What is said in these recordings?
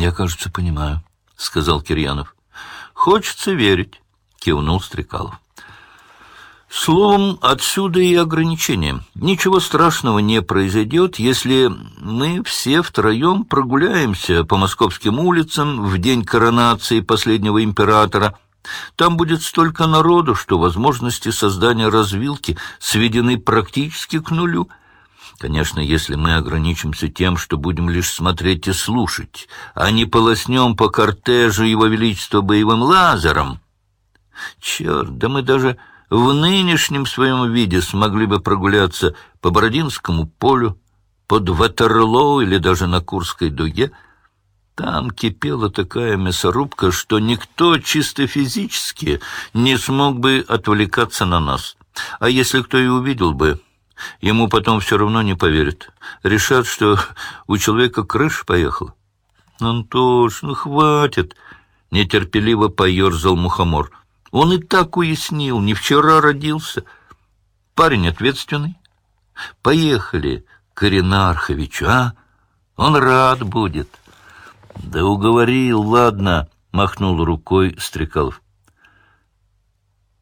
Я, кажется, понимаю, — сказал Кирьянов. — Хочется верить, — кивнул Стрекалов. Словом, отсюда и ограничения. Ничего страшного не произойдет, если мы все втроем прогуляемся по московским улицам в день коронации последнего императора. Там будет столько народу, что возможности создания развилки сведены практически к нулю. Конечно, если мы ограничимся тем, что будем лишь смотреть и слушать, а не полоснем по кортежу Его Величества боевым лазером. Черт, да мы даже в нынешнем своем виде смогли бы прогуляться по Бородинскому полю, под Ватерлоу или даже на Курской дуге. Там кипела такая мясорубка, что никто чисто физически не смог бы отвлекаться на нас. А если кто и увидел бы, ему потом все равно не поверят. Решат, что у человека крыша поехала. «Антош, ну хватит!» — нетерпеливо поерзал мухомор — он и так уяснил, не вчера родился. Парень ответственный. Поехали к Иринарховичу, а? Он рад будет. Да уговорил, ладно, махнул рукой Стрекалов.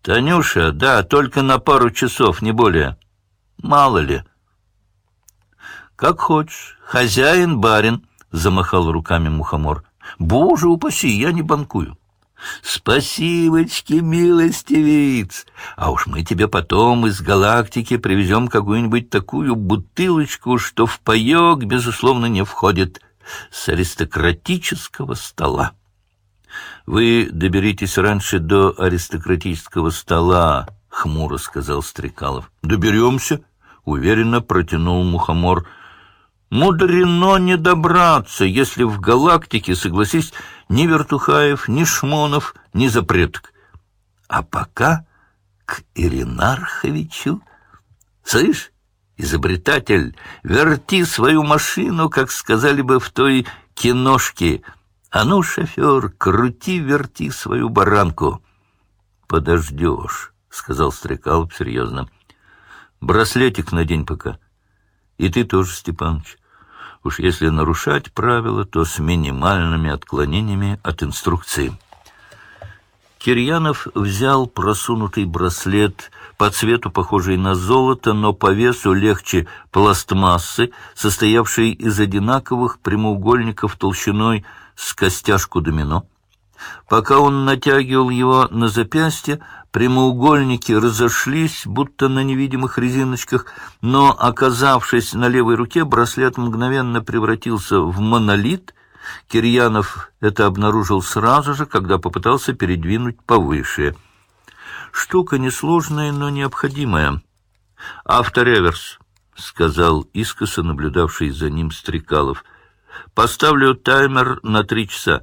Танюша, да, только на пару часов, не более. Мало ли. Как хочешь, хозяин, барин, замахал руками мухомор. Боже упаси, я не банкую. Спасибочки, милостивиц! А уж мы тебе потом из галактики привезем какую-нибудь такую бутылочку, что в паек, безусловно, не входит, с аристократического стола. Вы доберитесь раньше до аристократического стола, — хмуро сказал Стрекалов. — Доберемся, — уверенно протянул Мухомор, — Мудрено не добраться, если в галактике, согласись, ни Вертухаев, ни Шмонов, ни Запреток. А пока к Иринарховичу... Слышь, изобретатель, верти свою машину, как сказали бы в той киношке. А ну, шофер, крути-верти свою баранку. Подождешь, — сказал Стрекалов серьезно. Браслетик надень пока. И ты тоже, Степаныч. Уж если нарушать правила, то с минимальными отклонениями от инструкции. Кирьянов взял просунутый браслет, по цвету похожий на золото, но по весу легче пластмассы, состоявшей из одинаковых прямоугольников толщиной с костяшку домино. Пока он натягивал его на запястье, прямоугольники разошлись, будто на невидимых резиночках, но, оказавшись на левой руке, браслет мгновенно превратился в монолит. Кирьянов это обнаружил сразу же, когда попытался передвинуть повыше. Штука несложная, но необходимая. «Автореверс», — сказал искоса наблюдавший за ним Стрекалов. «Поставлю таймер на три часа».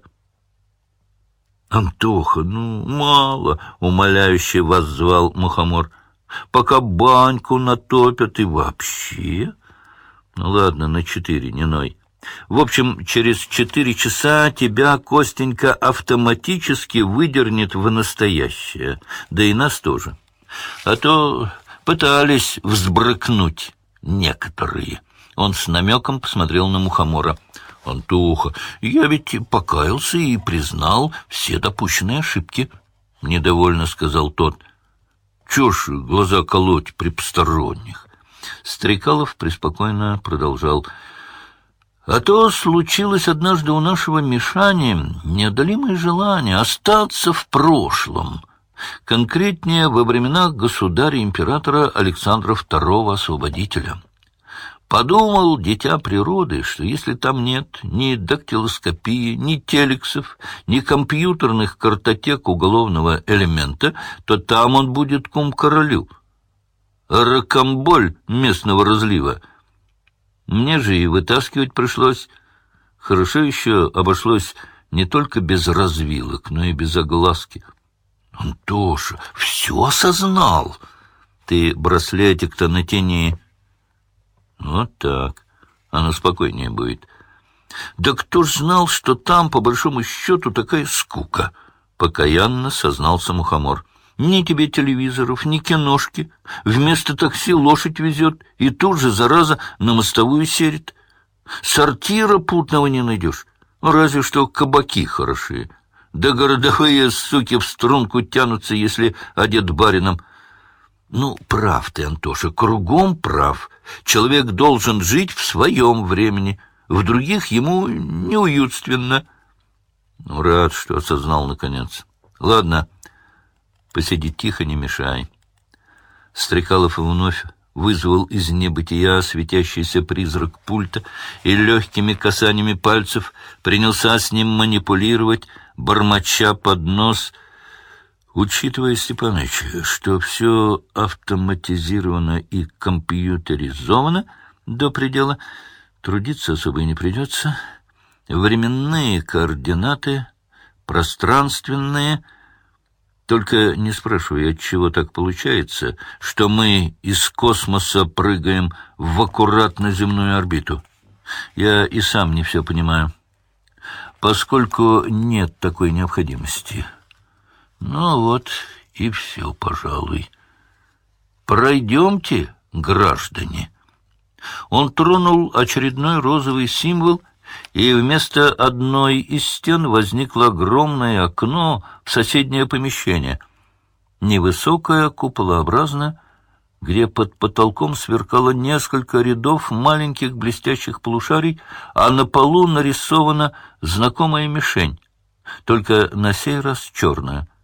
«Антоха, ну, мало!» — умоляюще воззвал Мухомор. «Пока баньку натопят и вообще...» «Ну ладно, на четыре, не ной. В общем, через четыре часа тебя, Костенька, автоматически выдернет в настоящее, да и нас тоже. А то пытались взбрыкнуть некоторые». Он с намеком посмотрел на Мухомора. Антоха, я ведь покаялся и признал все допущенные ошибки, — недовольно сказал тот. Чё ж глаза колоть при посторонних? Стрекалов преспокойно продолжал. А то случилось однажды у нашего Мишани неодолимое желание остаться в прошлом, конкретнее во времена государя-императора Александра II Освободителя. Подумал дитя природы, что если там нет ни дактилоскопии, ни телексов, ни компьютерных картотек уголовного элемента, то там он будет кум-королю. Ракомболь местного разлива. Мне же и вытаскивать пришлось. Хорошо еще обошлось не только без развилок, но и без огласки. Антоша, все осознал. Ты браслетик-то натяни. Вот так. Оно спокойнее будет. Да кто ж знал, что там, по большому счету, такая скука? Покаянно сознался Мухомор. Ни тебе телевизоров, ни киношки. Вместо такси лошадь везет, и тут же, зараза, на мостовую серит. Сортира путного не найдешь. Ну, разве что кабаки хороши. Да городовые суки в струнку тянутся, если одет барином. Ну, прав ты, Антоша, кругом прав. Человек должен жить в своем времени, в других ему неуютственно. Ну, рад, что осознал наконец. Ладно, посиди тихо, не мешай. Стрекалов вновь вызвал из небытия светящийся призрак пульта и легкими касаниями пальцев принялся с ним манипулировать, бормоча под нос, учитывая, Степаныч, что все автоматизировано и компьютеризовано до предела, трудиться особо и не придется. Временные координаты, пространственные — только не спрашивай, от чего так получается, что мы из космоса прыгаем в аккуратно земную орбиту. Я и сам не все понимаю, поскольку нет такой необходимости. Ну вот и все, пожалуй. Пройдемте, граждане. Он тронул очередной розовый символ — и вместо одной из стен возникло огромное окно в соседнее помещение. Невысокое, куполообразное, где под потолком сверкало несколько рядов маленьких блестящих полушарий, а на полу нарисована знакомая мишень, только на сей раз черная —